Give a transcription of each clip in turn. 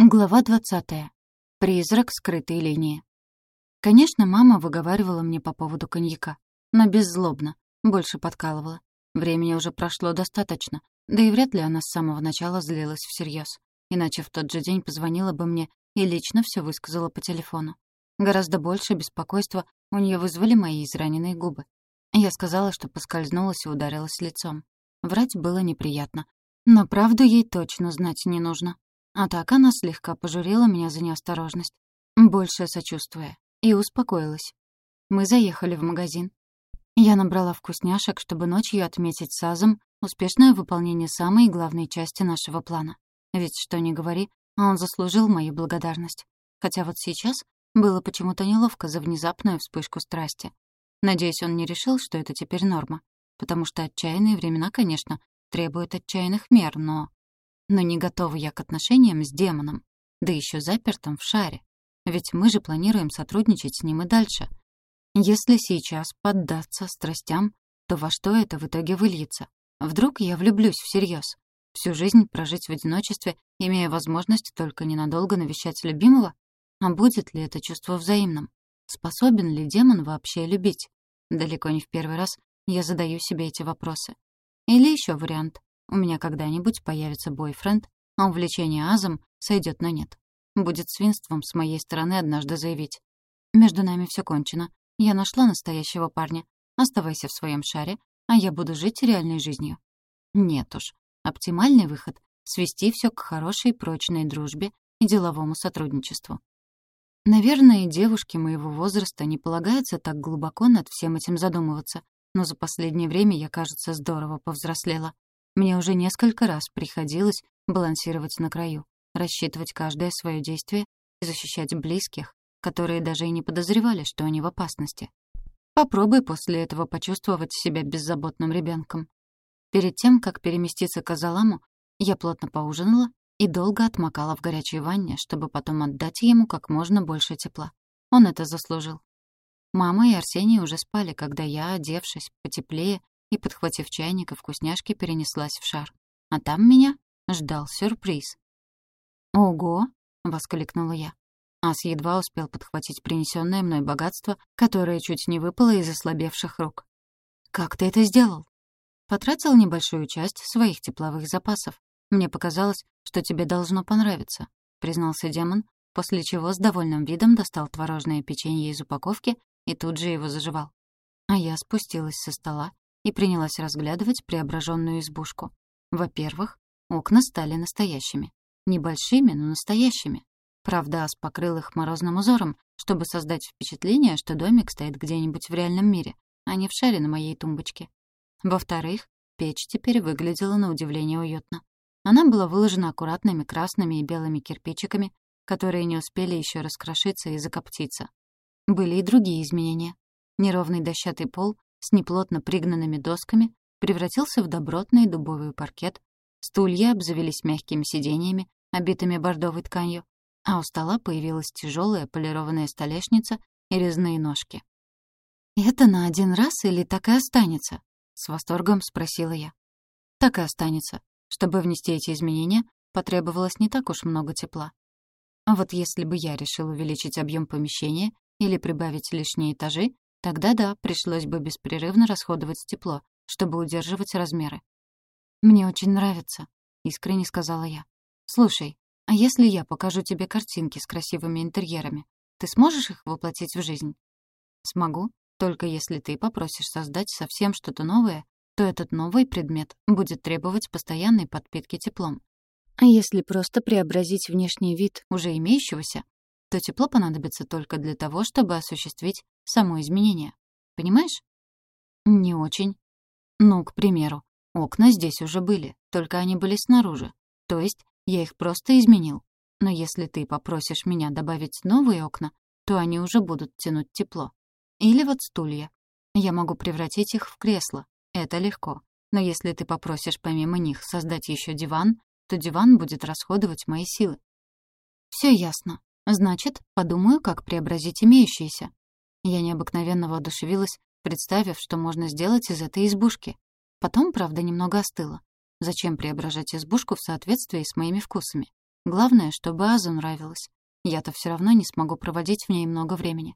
Глава 20. Призрак скрытой линии. Конечно, мама выговаривала мне по поводу коньяка, но беззлобно, больше подкалывала. Времени уже прошло достаточно, да и вряд ли она с самого начала злилась всерьез. Иначе в тот же день позвонила бы мне и лично все высказала по телефону. Гораздо больше беспокойства у нее вызвали мои израненные губы. Я сказала, что поскользнулась и ударилась лицом. Врать было неприятно, но правду ей точно знать не нужно. А так она слегка пожурила меня за неосторожность, больше сочувствуя, и успокоилась. Мы заехали в магазин. Я набрала вкусняшек, чтобы ночью отметить с Азом успешное выполнение самой главной части нашего плана. Ведь что ни говори, он заслужил мою благодарность. Хотя вот сейчас было почему-то неловко за внезапную вспышку страсти. Надеюсь, он не решил, что это теперь норма. Потому что отчаянные времена, конечно, требуют отчаянных мер, но... Но не готова я к отношениям с демоном, да еще запертым в шаре. Ведь мы же планируем сотрудничать с ним и дальше. Если сейчас поддаться страстям, то во что это в итоге выльется? Вдруг я влюблюсь всерьез? Всю жизнь прожить в одиночестве, имея возможность только ненадолго навещать любимого? А будет ли это чувство взаимным? Способен ли демон вообще любить? Далеко не в первый раз я задаю себе эти вопросы. Или еще вариант. У меня когда-нибудь появится бойфренд, а увлечение азом сойдет на нет. Будет свинством с моей стороны однажды заявить. Между нами все кончено. Я нашла настоящего парня. Оставайся в своем шаре, а я буду жить реальной жизнью. Нет уж. Оптимальный выход — свести все к хорошей прочной дружбе и деловому сотрудничеству. Наверное, девушки моего возраста не полагаются так глубоко над всем этим задумываться, но за последнее время я, кажется, здорово повзрослела. Мне уже несколько раз приходилось балансировать на краю, рассчитывать каждое свое действие и защищать близких, которые даже и не подозревали, что они в опасности. Попробуй после этого почувствовать себя беззаботным ребенком. Перед тем, как переместиться к Азаламу, я плотно поужинала и долго отмокала в горячей ванне, чтобы потом отдать ему как можно больше тепла. Он это заслужил. Мама и Арсений уже спали, когда я, одевшись потеплее, и, подхватив чайник и вкусняшки, перенеслась в шар. А там меня ждал сюрприз. «Ого!» — воскликнула я. Ас едва успел подхватить принесенное мной богатство, которое чуть не выпало из ослабевших рук. «Как ты это сделал?» «Потратил небольшую часть своих тепловых запасов. Мне показалось, что тебе должно понравиться», — признался демон, после чего с довольным видом достал творожное печенье из упаковки и тут же его заживал. А я спустилась со стола и принялась разглядывать преображенную избушку. Во-первых, окна стали настоящими. Небольшими, но настоящими. Правда, Ас покрыл их морозным узором, чтобы создать впечатление, что домик стоит где-нибудь в реальном мире, а не в шаре на моей тумбочке. Во-вторых, печь теперь выглядела на удивление уютно. Она была выложена аккуратными красными и белыми кирпичиками, которые не успели еще раскрошиться и закоптиться. Были и другие изменения. Неровный дощатый пол с неплотно пригнанными досками превратился в добротный дубовый паркет, стулья обзавелись мягкими сиденьями, обитыми бордовой тканью, а у стола появилась тяжелая полированная столешница и резные ножки. «Это на один раз или так и останется?» — с восторгом спросила я. «Так и останется. Чтобы внести эти изменения, потребовалось не так уж много тепла. А вот если бы я решил увеличить объем помещения или прибавить лишние этажи, Тогда да, пришлось бы беспрерывно расходовать тепло, чтобы удерживать размеры. «Мне очень нравится», — искренне сказала я. «Слушай, а если я покажу тебе картинки с красивыми интерьерами, ты сможешь их воплотить в жизнь?» «Смогу, только если ты попросишь создать совсем что-то новое, то этот новый предмет будет требовать постоянной подпитки теплом. А если просто преобразить внешний вид уже имеющегося, то тепло понадобится только для того, чтобы осуществить само изменение. Понимаешь? Не очень. Ну, к примеру, окна здесь уже были, только они были снаружи. То есть я их просто изменил. Но если ты попросишь меня добавить новые окна, то они уже будут тянуть тепло. Или вот стулья. Я могу превратить их в кресло. Это легко. Но если ты попросишь помимо них создать еще диван, то диван будет расходовать мои силы. Все ясно. Значит, подумаю, как преобразить имеющиеся. Я необыкновенно воодушевилась, представив, что можно сделать из этой избушки. Потом, правда, немного остыла. Зачем преображать избушку в соответствии с моими вкусами? Главное, чтобы Азу нравилось. Я-то все равно не смогу проводить в ней много времени.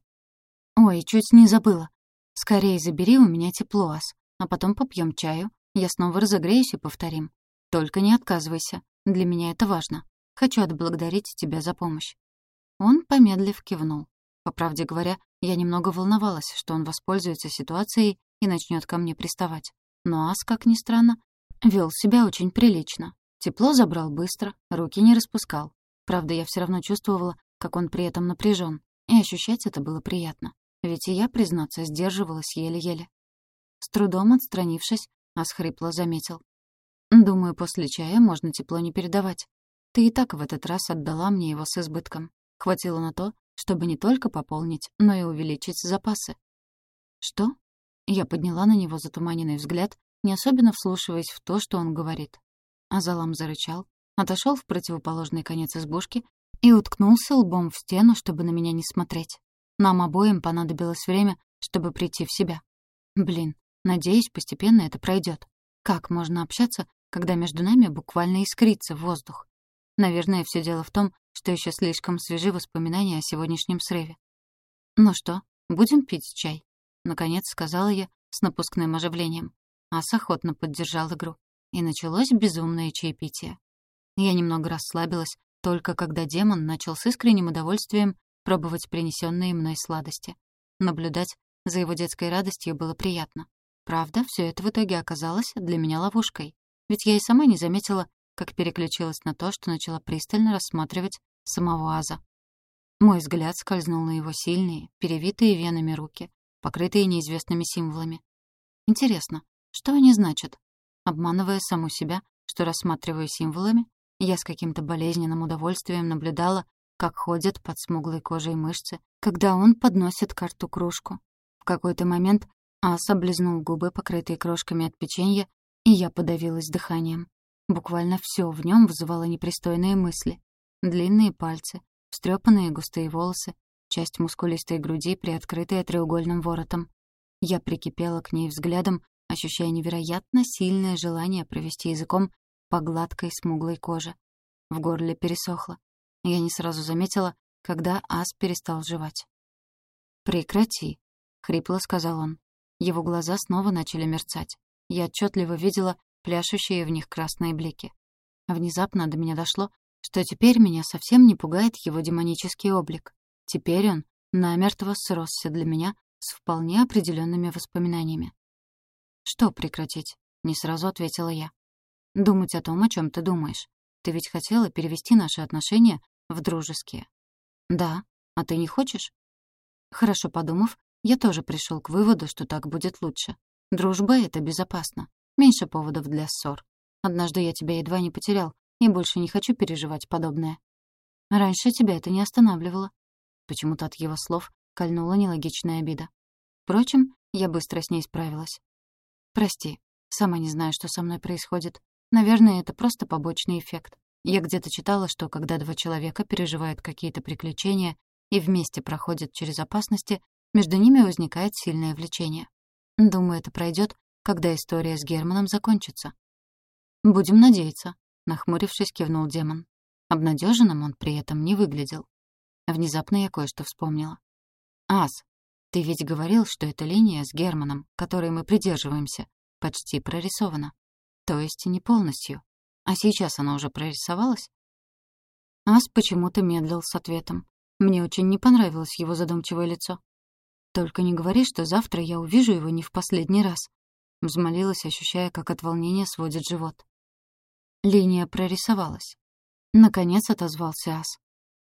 Ой, чуть не забыла. Скорее забери у меня тепло, Ас, а потом попьем чаю. Я снова разогреюсь и повторим. Только не отказывайся. Для меня это важно. Хочу отблагодарить тебя за помощь. Он, помедлив, кивнул. По правде говоря, я немного волновалась, что он воспользуется ситуацией и начнет ко мне приставать. Но Ас, как ни странно, вел себя очень прилично. Тепло забрал быстро, руки не распускал. Правда, я все равно чувствовала, как он при этом напряжен, и ощущать это было приятно. Ведь и я, признаться, сдерживалась еле-еле. С трудом отстранившись, Ас хрипло заметил. «Думаю, после чая можно тепло не передавать. Ты и так в этот раз отдала мне его с избытком. Хватило на то, чтобы не только пополнить, но и увеличить запасы». «Что?» Я подняла на него затуманенный взгляд, не особенно вслушиваясь в то, что он говорит. Азалам зарычал, отошел в противоположный конец избушки и уткнулся лбом в стену, чтобы на меня не смотреть. Нам обоим понадобилось время, чтобы прийти в себя. Блин, надеюсь, постепенно это пройдет. Как можно общаться, когда между нами буквально искрится воздух? Наверное, все дело в том, что еще слишком свежи воспоминания о сегодняшнем срыве. «Ну что, будем пить чай?» — наконец сказала я с напускным оживлением. Ас охотно поддержал игру. И началось безумное чаепитие. Я немного расслабилась, только когда демон начал с искренним удовольствием пробовать принесенные мной сладости. Наблюдать за его детской радостью было приятно. Правда, все это в итоге оказалось для меня ловушкой. Ведь я и сама не заметила, как переключилась на то, что начала пристально рассматривать самого Аза. Мой взгляд скользнул на его сильные, перевитые венами руки, покрытые неизвестными символами. Интересно, что они значат? Обманывая саму себя, что рассматриваю символами, я с каким-то болезненным удовольствием наблюдала, как ходят под смуглой кожей мышцы, когда он подносит карту кружку. В какой-то момент Ас облизнул губы, покрытые крошками от печенья, и я подавилась дыханием. Буквально все в нем вызывало непристойные мысли. Длинные пальцы, встрепанные густые волосы, часть мускулистой груди, приоткрытая треугольным воротом. Я прикипела к ней взглядом, ощущая невероятно сильное желание провести языком по гладкой смуглой коже. В горле пересохло. Я не сразу заметила, когда ас перестал жевать. «Прекрати», — хрипло сказал он. Его глаза снова начали мерцать. Я отчетливо видела пляшущие в них красные блики. Внезапно до меня дошло, что теперь меня совсем не пугает его демонический облик. Теперь он намертво сросся для меня с вполне определенными воспоминаниями. «Что прекратить?» — не сразу ответила я. «Думать о том, о чем ты думаешь. Ты ведь хотела перевести наши отношения в дружеские». «Да. А ты не хочешь?» Хорошо подумав, я тоже пришел к выводу, что так будет лучше. Дружба — это безопасно. Меньше поводов для ссор. Однажды я тебя едва не потерял, и больше не хочу переживать подобное. Раньше тебя это не останавливало. Почему-то от его слов кольнула нелогичная обида. Впрочем, я быстро с ней справилась. Прости, сама не знаю, что со мной происходит. Наверное, это просто побочный эффект. Я где-то читала, что когда два человека переживают какие-то приключения и вместе проходят через опасности, между ними возникает сильное влечение. Думаю, это пройдет, когда история с Германом закончится. «Будем надеяться», — нахмурившись, кивнул демон. Обнадеженным он при этом не выглядел. Внезапно я кое-что вспомнила. «Ас, ты ведь говорил, что эта линия с Германом, которой мы придерживаемся, почти прорисована. То есть не полностью. А сейчас она уже прорисовалась?» Ас почему-то медлил с ответом. Мне очень не понравилось его задумчивое лицо. «Только не говори, что завтра я увижу его не в последний раз», — взмолилась, ощущая, как от волнения сводит живот. Линия прорисовалась. Наконец отозвался Ас.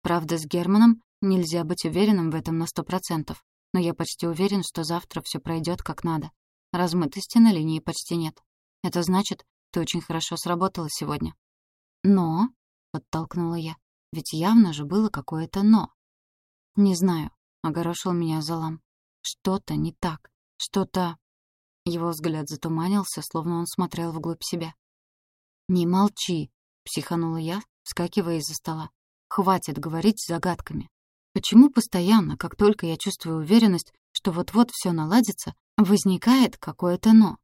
Правда, с Германом нельзя быть уверенным в этом на сто процентов, но я почти уверен, что завтра все пройдет как надо. Размытости на линии почти нет. Это значит, ты очень хорошо сработала сегодня. Но, — подтолкнула я, — ведь явно же было какое-то «но». Не знаю, — огорошил меня Залам. Что-то не так. Что-то... Его взгляд затуманился, словно он смотрел вглубь себя. «Не молчи», — психанула я, вскакивая из-за стола. «Хватит говорить загадками. Почему постоянно, как только я чувствую уверенность, что вот-вот все наладится, возникает какое-то «но»?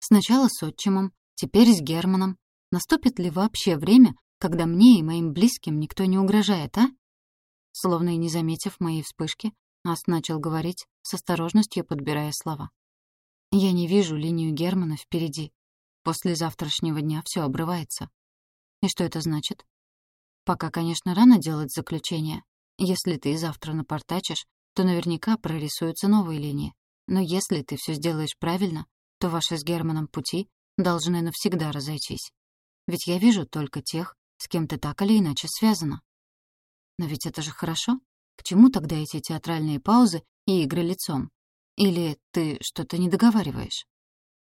Сначала с отчимом, теперь с Германом. Наступит ли вообще время, когда мне и моим близким никто не угрожает, а?» Словно и не заметив моей вспышки, Ас начал говорить, с осторожностью подбирая слова. «Я не вижу линию Германа впереди. После завтрашнего дня все обрывается. И что это значит? Пока, конечно, рано делать заключение. Если ты завтра напортачишь, то наверняка прорисуются новые линии. Но если ты все сделаешь правильно, то ваши с Германом пути должны навсегда разойтись. Ведь я вижу только тех, с кем ты так или иначе связана. Но ведь это же хорошо. К чему тогда эти театральные паузы и игры лицом? Или ты что-то не договариваешь?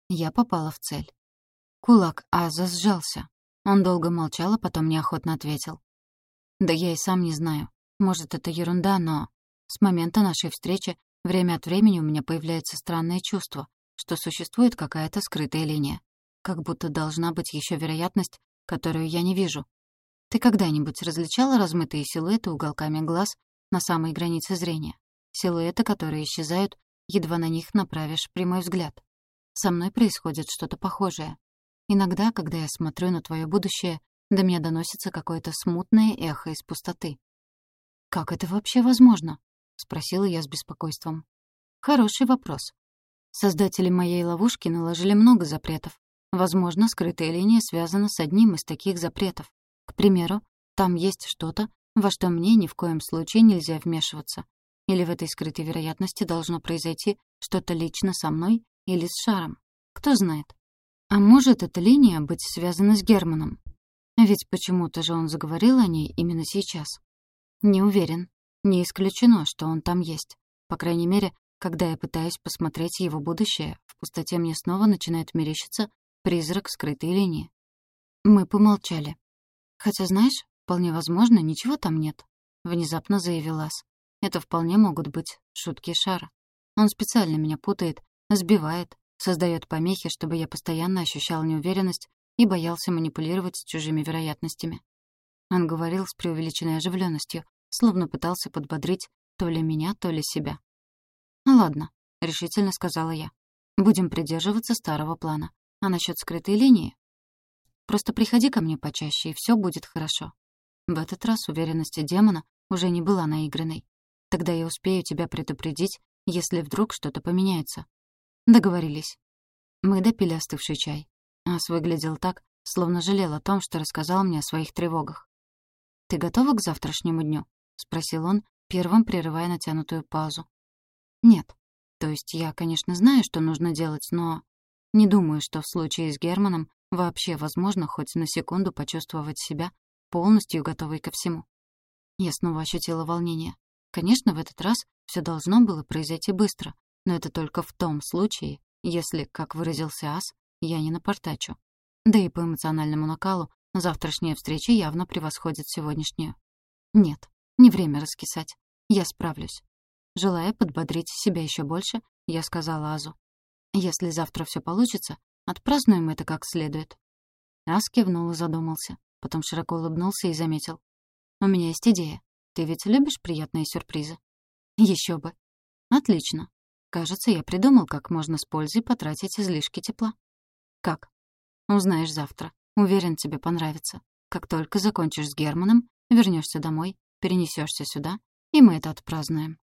Я попала в цель. Кулак Аза сжался. Он долго молчал, а потом неохотно ответил. «Да я и сам не знаю. Может, это ерунда, но... С момента нашей встречи время от времени у меня появляется странное чувство, что существует какая-то скрытая линия. Как будто должна быть еще вероятность, которую я не вижу. Ты когда-нибудь различала размытые силуэты уголками глаз на самой границе зрения? Силуэты, которые исчезают, едва на них направишь прямой взгляд. Со мной происходит что-то похожее. Иногда, когда я смотрю на твое будущее, до меня доносится какое-то смутное эхо из пустоты. «Как это вообще возможно?» — спросила я с беспокойством. «Хороший вопрос. Создатели моей ловушки наложили много запретов. Возможно, скрытая линия связана с одним из таких запретов. К примеру, там есть что-то, во что мне ни в коем случае нельзя вмешиваться. Или в этой скрытой вероятности должно произойти что-то лично со мной или с шаром. Кто знает. А может эта линия быть связана с Германом? Ведь почему-то же он заговорил о ней именно сейчас. Не уверен. Не исключено, что он там есть. По крайней мере, когда я пытаюсь посмотреть его будущее, в пустоте мне снова начинает мерещиться призрак скрытой линии. Мы помолчали. «Хотя, знаешь, вполне возможно, ничего там нет», — внезапно заявил Ас. «Это вполне могут быть шутки Шара. Он специально меня путает, сбивает, создает помехи, чтобы я постоянно ощущал неуверенность и боялся манипулировать с чужими вероятностями. Он говорил с преувеличенной оживленностью, словно пытался подбодрить то ли меня, то ли себя. «Ну «Ладно», — решительно сказала я. «Будем придерживаться старого плана. А насчет скрытой линии? Просто приходи ко мне почаще, и все будет хорошо». В этот раз уверенность демона уже не была наигранной. Тогда я успею тебя предупредить, если вдруг что-то поменяется. Договорились. Мы допили остывший чай. Ас выглядел так, словно жалел о том, что рассказал мне о своих тревогах. «Ты готова к завтрашнему дню?» — спросил он, первым прерывая натянутую паузу. «Нет. То есть я, конечно, знаю, что нужно делать, но... Не думаю, что в случае с Германом вообще возможно хоть на секунду почувствовать себя полностью готовой ко всему. Я снова ощутила волнение. Конечно, в этот раз все должно было произойти быстро, но это только в том случае, если, как выразился Ас, я не напортачу. Да и по эмоциональному накалу завтрашняя встреча явно превосходит сегодняшнюю. Нет, не время раскисать. Я справлюсь. Желая подбодрить себя еще больше, я сказала Азу. «Если завтра все получится, отпразднуем это как следует». Аз кивнул и задумался, потом широко улыбнулся и заметил. «У меня есть идея. Ты ведь любишь приятные сюрпризы?» Еще бы». «Отлично. Кажется, я придумал, как можно с пользой потратить излишки тепла. Как? Узнаешь завтра. Уверен, тебе понравится. Как только закончишь с Германом, вернешься домой, перенесешься сюда, и мы это отпразднуем.